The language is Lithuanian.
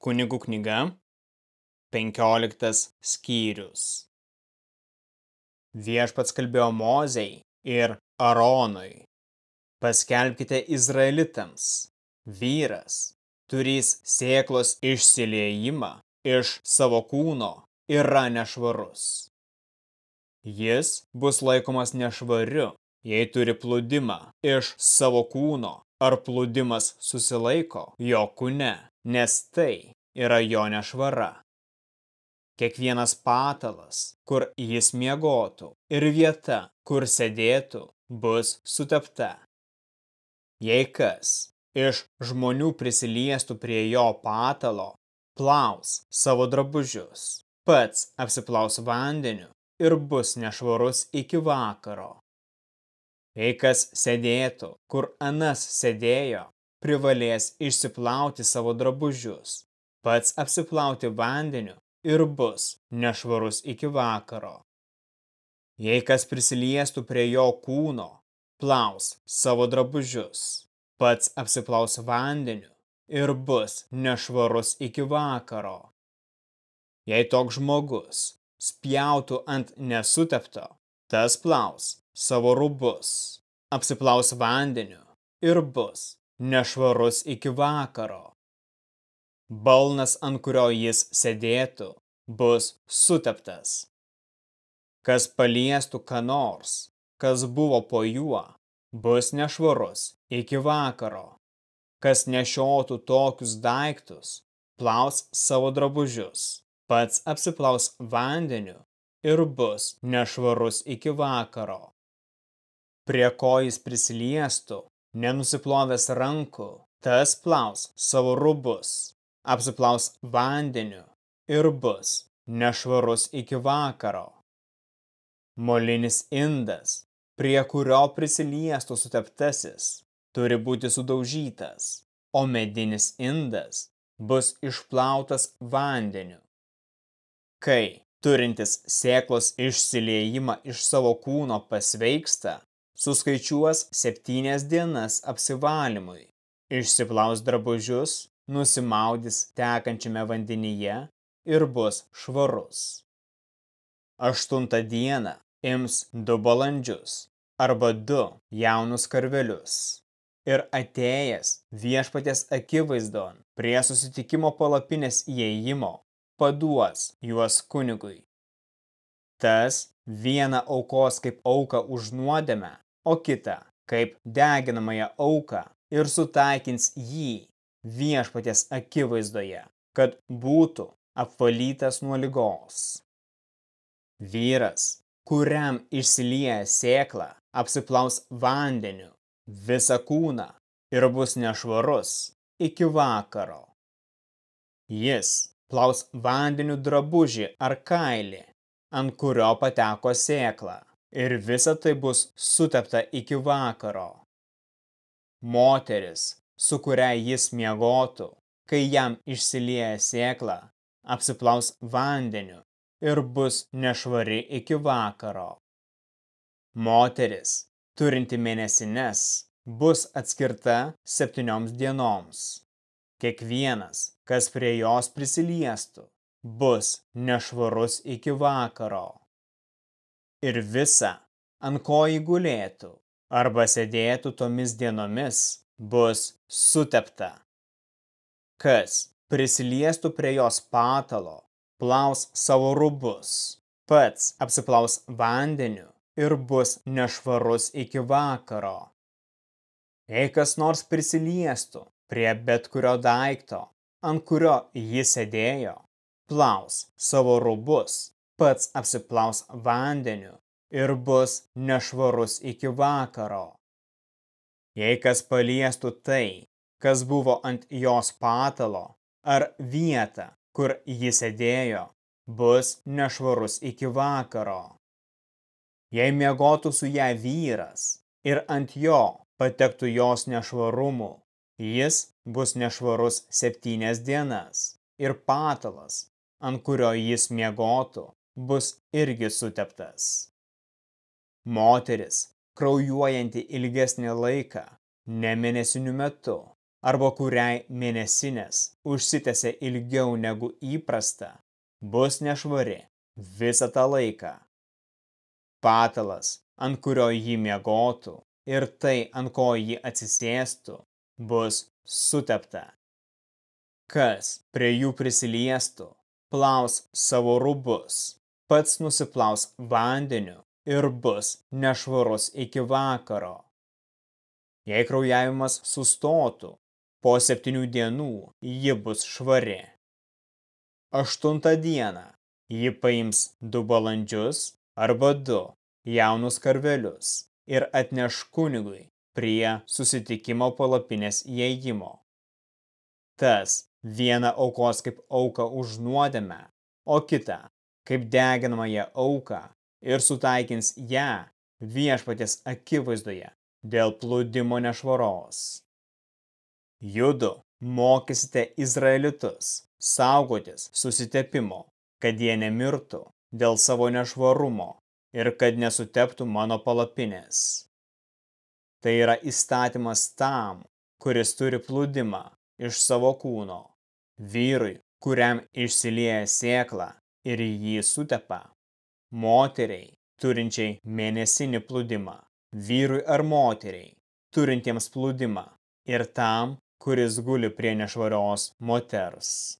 Kunigų knyga, 15 skyrius. Viešpats kalbėjo Mozei ir Aronui. Paskelbkite Izraelitams, vyras, turys sėklos išsiliejimą iš savo kūno, yra nešvarus. Jis bus laikomas nešvariu, jei turi plūdimą iš savo kūno, ar plūdimas susilaiko jo kūne nes tai yra jo nešvara. Kiekvienas patalas, kur jis miegotų, ir vieta, kur sėdėtų, bus sutepta. Jei kas iš žmonių prisiliestų prie jo patalo, plaus savo drabužius, pats apsiplaus vandeniu ir bus nešvarus iki vakaro. Jei kas sėdėtų, kur anas sėdėjo, privalės išsiplauti savo drabužius, pats apsiplauti vandeniu ir bus nešvarus iki vakaro. Jei kas prisiliestų prie jo kūno, plaus savo drabužius, pats apsiplaus vandeniu ir bus nešvarus iki vakaro. Jei toks žmogus spjautų ant nesutepto, tas plaus savo rubus, apsiplaus vandeniu ir bus nešvarus iki vakaro. Balnas, ant kurio jis sėdėtų, bus suteptas. Kas paliestų ką nors, kas buvo po juo, bus nešvarus iki vakaro. Kas nešiotų tokius daiktus, plaus savo drabužius, pats apsiplaus vandeniu ir bus nešvarus iki vakaro. Prie ko jis prisiliestų, Nenusiplovęs rankų, tas plaus savo rubus, apsiplaus vandeniu ir bus nešvarus iki vakaro. Molinis indas, prie kurio prisiliestų suteptasis, turi būti sudaužytas, o medinis indas bus išplautas vandeniu. Kai turintis sėklos išsiliejimą iš savo kūno pasveiksta, suskaičiuos septynias dienas apsivalymui, išsiplaus drabužius, nusimaudys tekančiame vandenyje ir bus švarus. Aštuntą dieną ims du balandžius arba du jaunus karvelius ir atėjęs viešpatės akivaizdon prie susitikimo palapinės įėjimo paduos juos kunigui. Tas vieną aukos kaip auką už nuodėmę, o kitą kaip deginamąją auką ir sutaikins jį viešpaties akivaizdoje, kad būtų apvalytas nuo lygos. Vyras, kuriam išsilieja sėkla, apsiplaus vandeniu visą kūną ir bus nešvarus iki vakaro. Jis plaus vandeniu drabužį ar kailį, ant kurio pateko sėkla ir visa tai bus sutepta iki vakaro. Moteris, su kuria jis miegotų, kai jam išsilieja sėkla, apsiplaus vandeniu ir bus nešvari iki vakaro. Moteris, turinti mėnesines, bus atskirta septynioms dienoms. Kiekvienas, kas prie jos prisiliestų, bus nešvarus iki vakaro ir visa, ant ko jį gulėtų, arba sėdėtų tomis dienomis, bus sutepta. Kas prisiliestų prie jos patalo, plaus savo rubus, pats apsiplaus vandeniu ir bus nešvarus iki vakaro. Jei kas nors prisiliestų prie bet kurio daikto, ant kurio jis sėdėjo, plaus savo rubus pats apsiplaus vandeniu ir bus nešvarus iki vakaro. Jei kas paliestų tai, kas buvo ant jos patalo, ar vietą, kur jis sėdėjo, bus nešvarus iki vakaro. Jei miegotų su ją vyras ir ant jo patektų jos nešvarumų, jis bus nešvarus septynias dienas ir patalas, ant kurio jis miegotų, bus irgi suteptas. Moteris, kraujuojanti ilgesnį laiką, ne mėnesinių metu, arba kuriai mėnesinės užsitęsia ilgiau negu įprasta, bus nešvari visą tą laiką. Patalas, ant kurio jį miegotų, ir tai, ant ko jį atsisėstų, bus sutepta. Kas prie jų prisiliestų, plaus savo rubus, pats nusiplaus vandeniu ir bus nešvarus iki vakaro. Jei kraujavimas sustotų, po septynių dienų ji bus švari. Aštuntą dieną ji paims du balandžius arba du jaunus karvelius ir atneš kunigui prie susitikimo palapinės įėjimo. Tas vieną aukos kaip auką už nuodėmę, o kitą kaip deginamąją auką ir sutaikins ją viešpatės akivaizdoje dėl plūdimo nešvaros. Judu mokysite Izraelitus saugotis susitepimo, kad jie nemirtų dėl savo nešvarumo ir kad nesuteptų mano palapinės. Tai yra įstatymas tam, kuris turi plūdimą iš savo kūno, vyrui, kuriam išsilieja sėkla ir jį sutepa, moteriai, turinčiai mėnesinį plūdimą, vyrui ar moteriai, turintiems plūdimą, ir tam, kuris guli prie nešvarios moters.